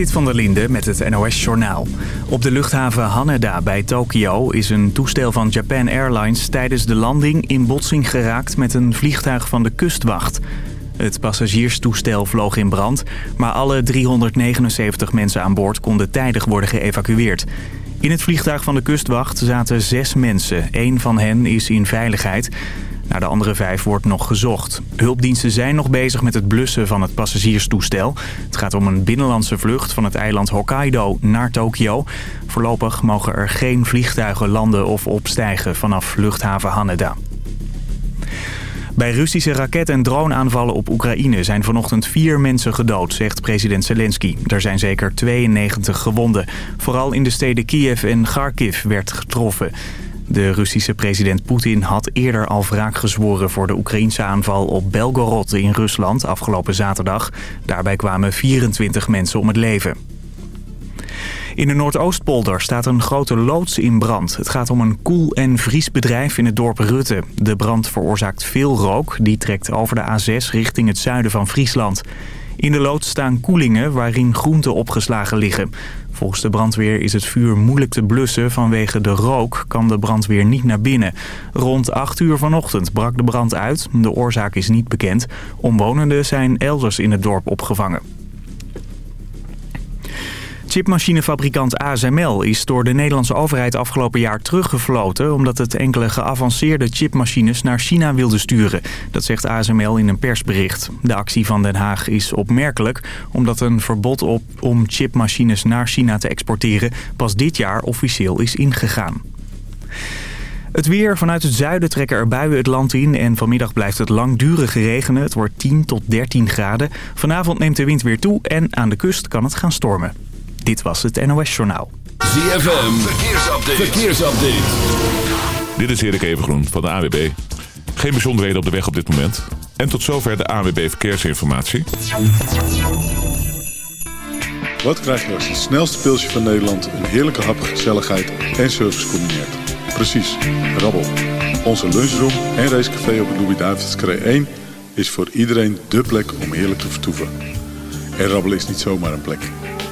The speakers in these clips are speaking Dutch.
Zit van der Linde met het NOS-journaal. Op de luchthaven Haneda bij Tokio is een toestel van Japan Airlines tijdens de landing in botsing geraakt met een vliegtuig van de kustwacht. Het passagierstoestel vloog in brand, maar alle 379 mensen aan boord konden tijdig worden geëvacueerd. In het vliegtuig van de kustwacht zaten zes mensen. Eén van hen is in veiligheid. Naar de andere vijf wordt nog gezocht. Hulpdiensten zijn nog bezig met het blussen van het passagierstoestel. Het gaat om een binnenlandse vlucht van het eiland Hokkaido naar Tokio. Voorlopig mogen er geen vliegtuigen landen of opstijgen vanaf luchthaven Haneda. Bij Russische raket- en droneaanvallen op Oekraïne zijn vanochtend vier mensen gedood, zegt president Zelensky. Er zijn zeker 92 gewonden. Vooral in de steden Kiev en Kharkiv werd getroffen. De Russische president Poetin had eerder al wraak gezworen voor de Oekraïnse aanval op Belgorod in Rusland afgelopen zaterdag. Daarbij kwamen 24 mensen om het leven. In de Noordoostpolder staat een grote loods in brand. Het gaat om een koel- en vriesbedrijf in het dorp Rutte. De brand veroorzaakt veel rook. Die trekt over de A6 richting het zuiden van Friesland. In de loods staan koelingen waarin groenten opgeslagen liggen. Volgens de brandweer is het vuur moeilijk te blussen. Vanwege de rook kan de brandweer niet naar binnen. Rond 8 uur vanochtend brak de brand uit. De oorzaak is niet bekend. Omwonenden zijn elders in het dorp opgevangen. Chipmachinefabrikant ASML is door de Nederlandse overheid afgelopen jaar teruggefloten... omdat het enkele geavanceerde chipmachines naar China wilde sturen. Dat zegt ASML in een persbericht. De actie van Den Haag is opmerkelijk... omdat een verbod op om chipmachines naar China te exporteren... pas dit jaar officieel is ingegaan. Het weer. Vanuit het zuiden trekken er buien het land in en vanmiddag blijft het langdurig regenen. Het wordt 10 tot 13 graden. Vanavond neemt de wind weer toe en aan de kust kan het gaan stormen. Dit was het NOS Journaal. ZFM, verkeersupdate. verkeersupdate. Dit is Erik Evengroen van de AWB. Geen bijzonderheden op de weg op dit moment. En tot zover de AWB Verkeersinformatie. Wat krijg je als het snelste pilsje van Nederland... een heerlijke hap, gezelligheid en service combineert? Precies, rabbel. Onze lunchroom en racecafé op het Louis-David's 1... is voor iedereen dé plek om heerlijk te vertoeven. En rabbelen is niet zomaar een plek.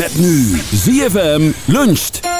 Met nu ZFM luncht.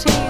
to you.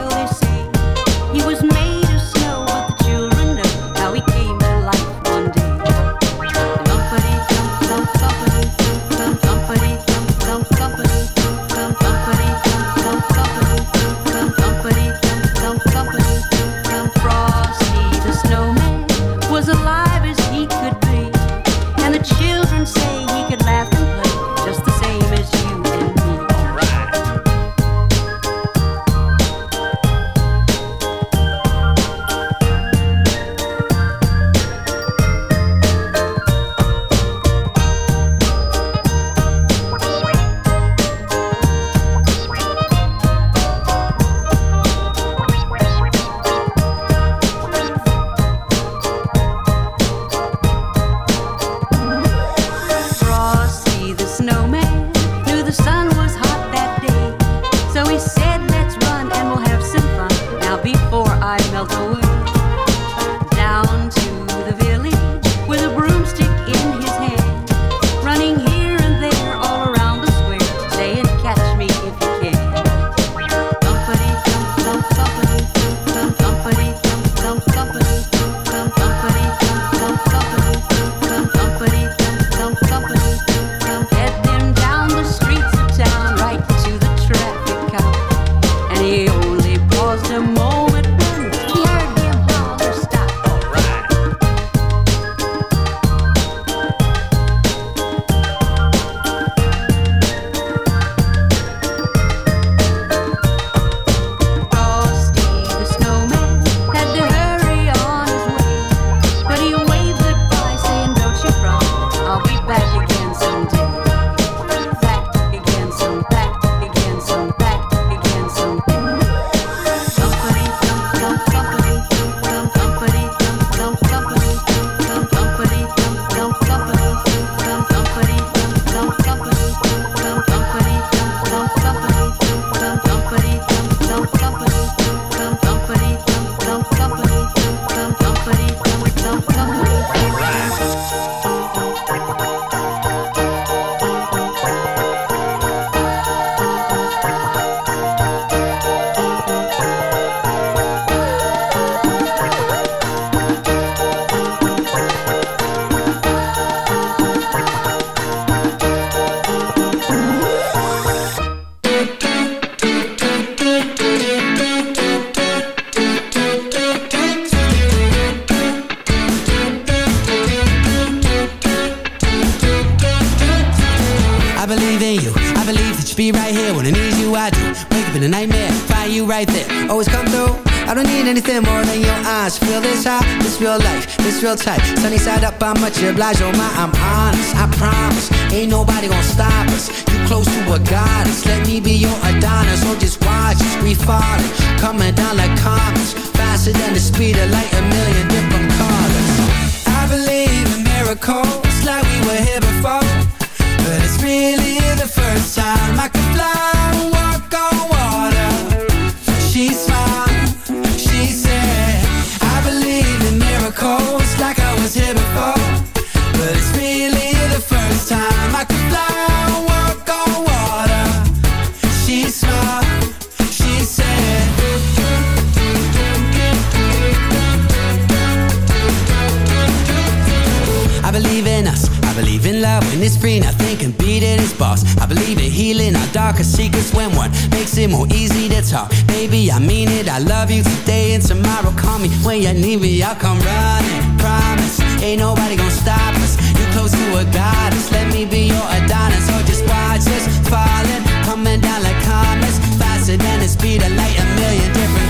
free, now think and beat it is boss. I believe in healing our darkest secrets when one makes it more easy to talk. Baby, I mean it, I love you today and tomorrow. Call me when you need me, I'll come running. Promise, ain't nobody gonna stop us. You're close to a goddess, let me be your Adonis. Or just watch us falling, coming down like comets. Faster than the speed of light, a million different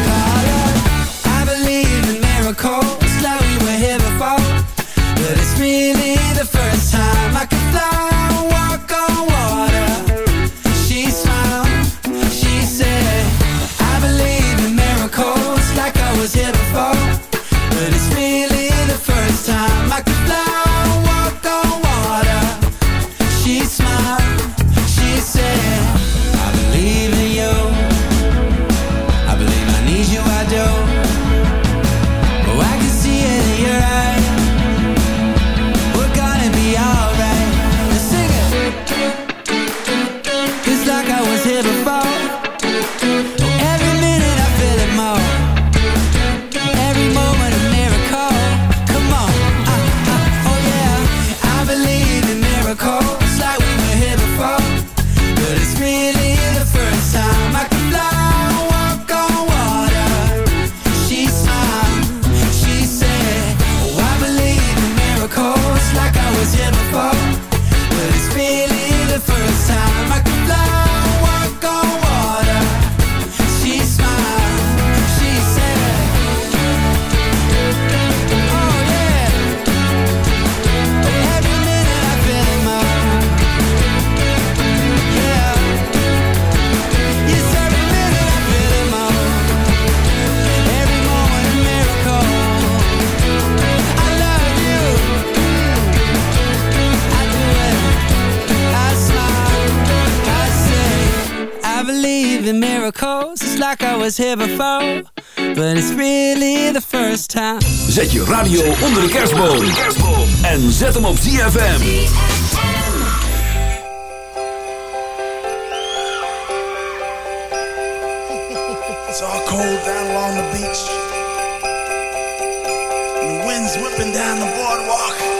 was here before, but it's really the first time. Zet je radio onder de kerstboom. En zet hem op ZFM. It's all cold down along the beach. And the wind's whipping down the boardwalk.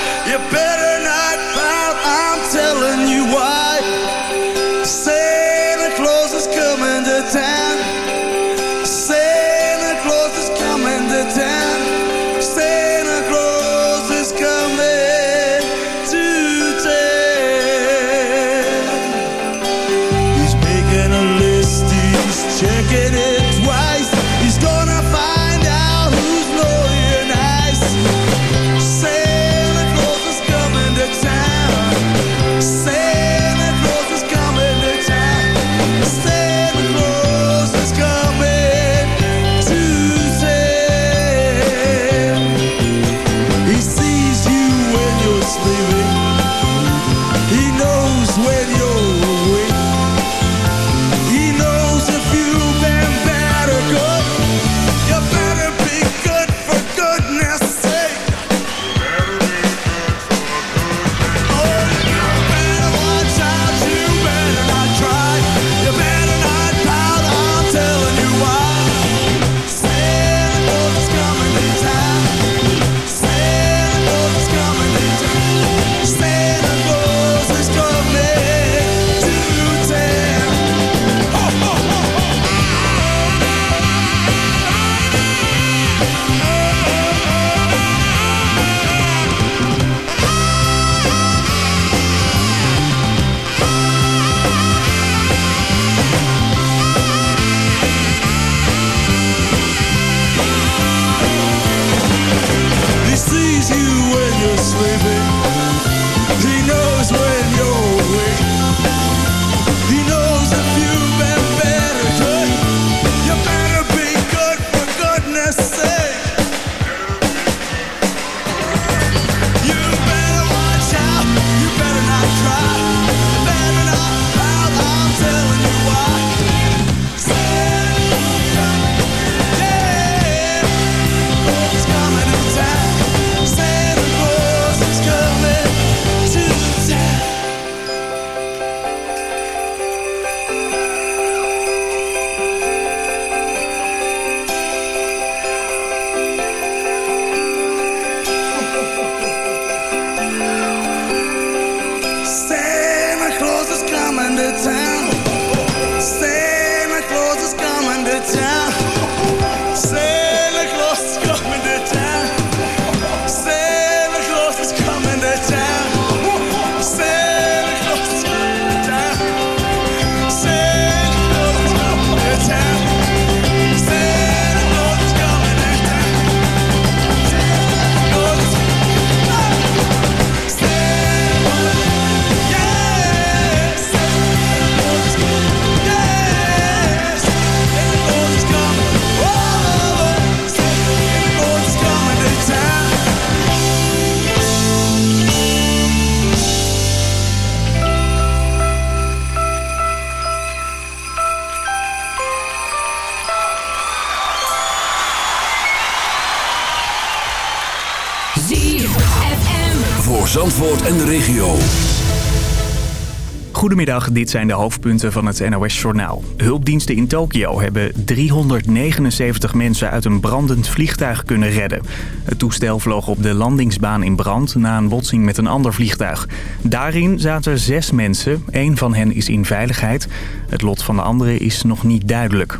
Dit zijn de hoofdpunten van het NOS-journaal. Hulpdiensten in Tokio hebben 379 mensen uit een brandend vliegtuig kunnen redden. Het toestel vloog op de landingsbaan in brand na een botsing met een ander vliegtuig. Daarin zaten zes mensen, één van hen is in veiligheid. Het lot van de andere is nog niet duidelijk.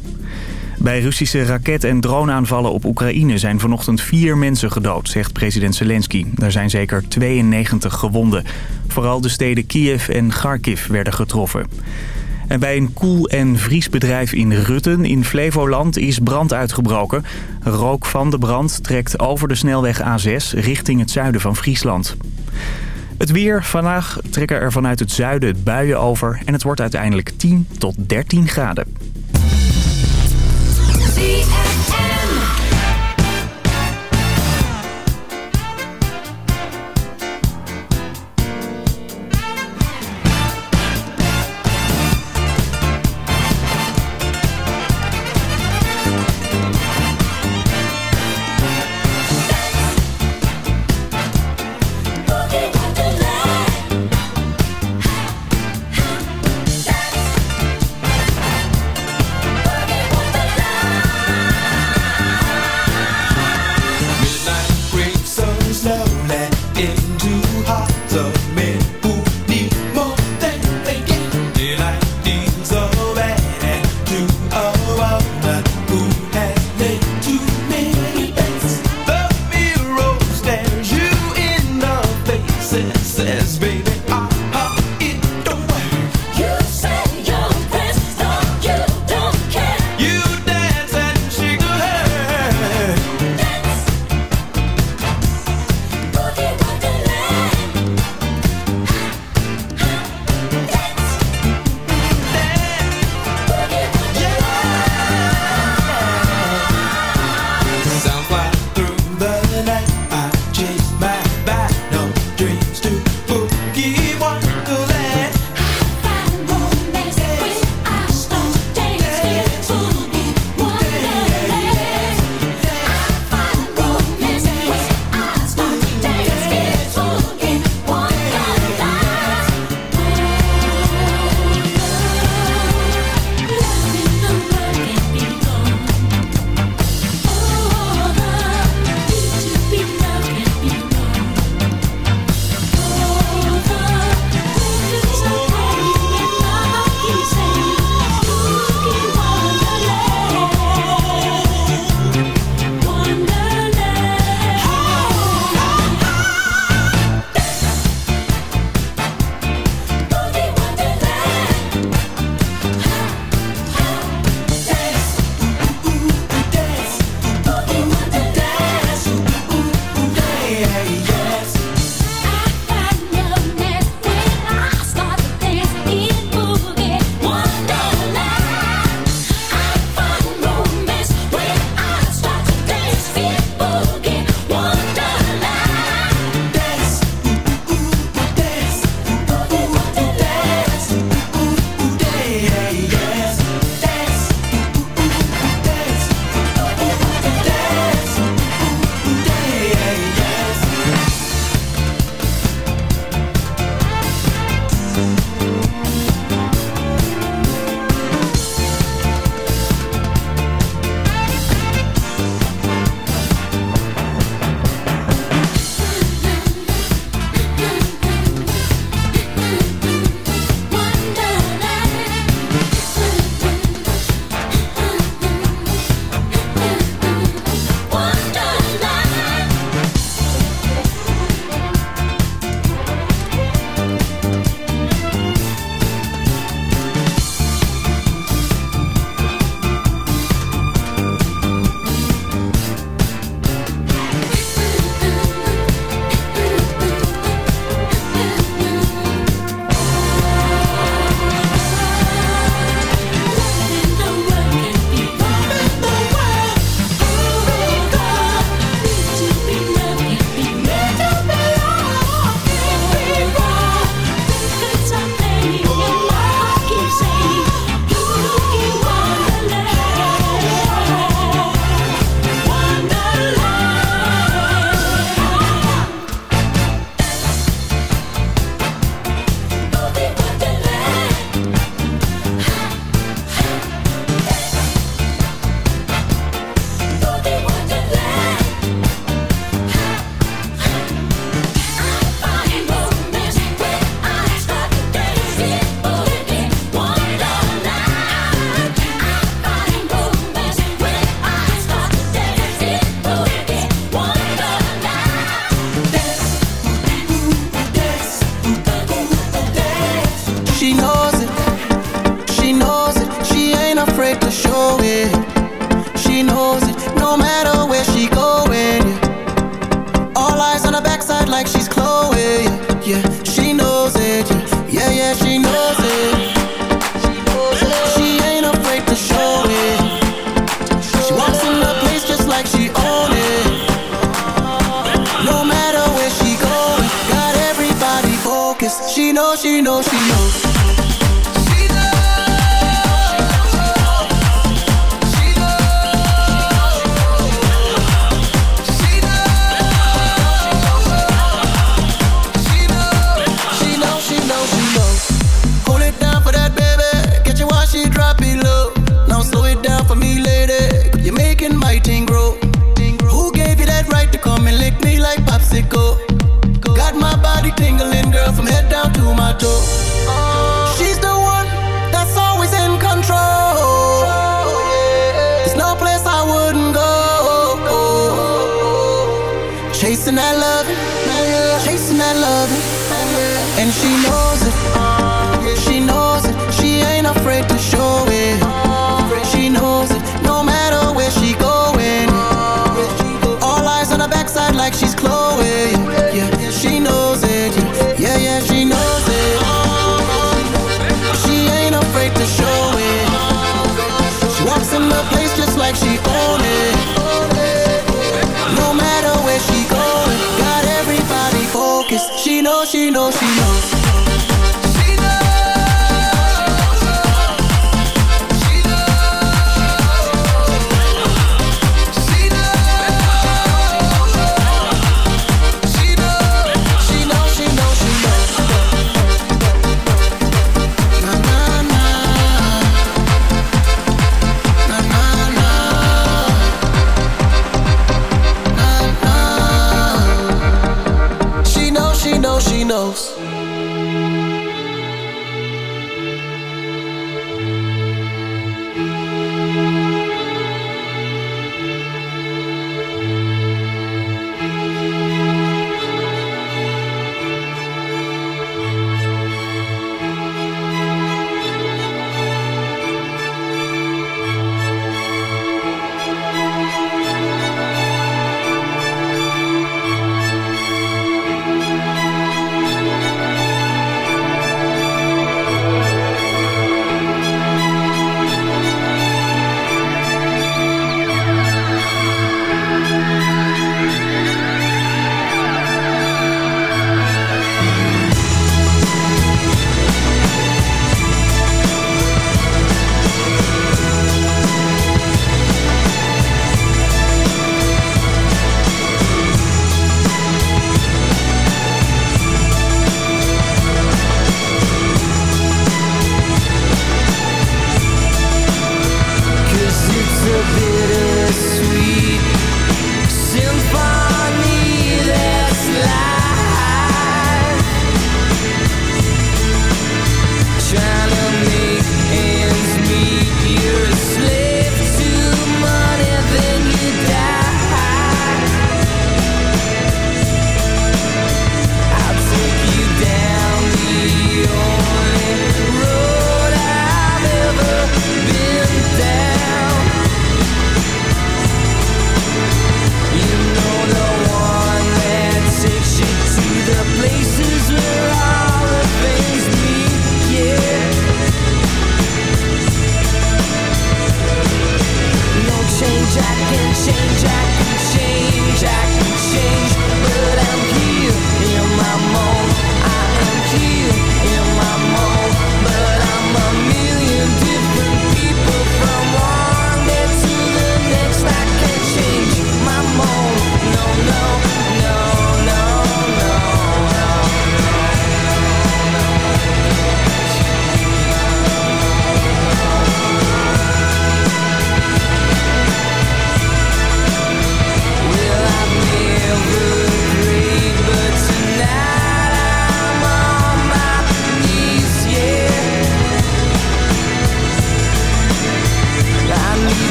Bij Russische raket- en droneaanvallen op Oekraïne zijn vanochtend vier mensen gedood, zegt president Zelensky. Er zijn zeker 92 gewonden. Vooral de steden Kiev en Kharkiv werden getroffen. En bij een koel- en vriesbedrijf in Rutten in Flevoland is brand uitgebroken. Rook van de brand trekt over de snelweg A6 richting het zuiden van Friesland. Het weer. Vandaag trekken er vanuit het zuiden buien over en het wordt uiteindelijk 10 tot 13 graden.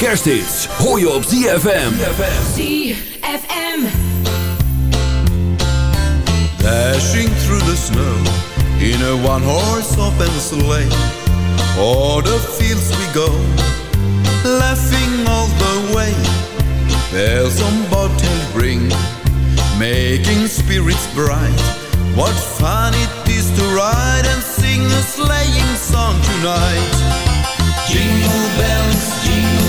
Kirsty's, Hoor je op ZFM. ZFM. Dashing through the snow in a one-horse open sleigh. O'er the fields we go, laughing all the way. Bells on bobtail ring, making spirits bright. What fun it is to ride and sing a sleighing song tonight. Jingle bells, jingle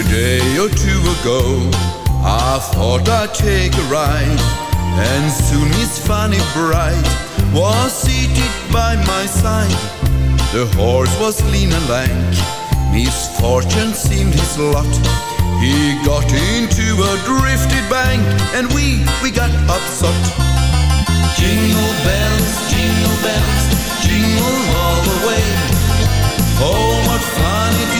A day or two ago, I thought I'd take a ride, and soon his funny Bright was seated by my side. The horse was lean and lank, misfortune seemed his lot. He got into a drifted bank, and we, we got upset. Jingle bells, jingle bells, jingle all the way. Oh, what fun it is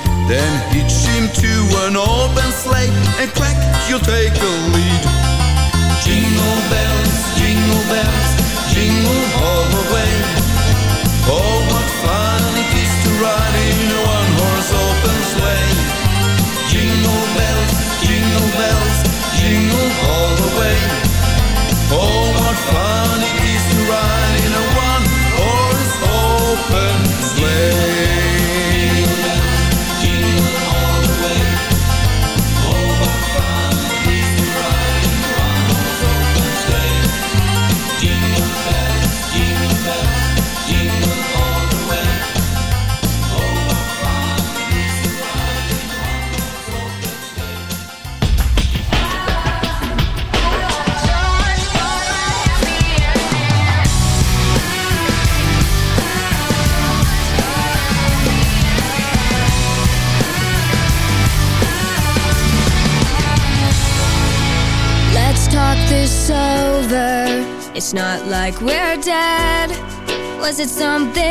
Then hitch him to an open sleigh And crack, you'll take the lead. Jingle bells, jingle bells Jingle all the way. it's something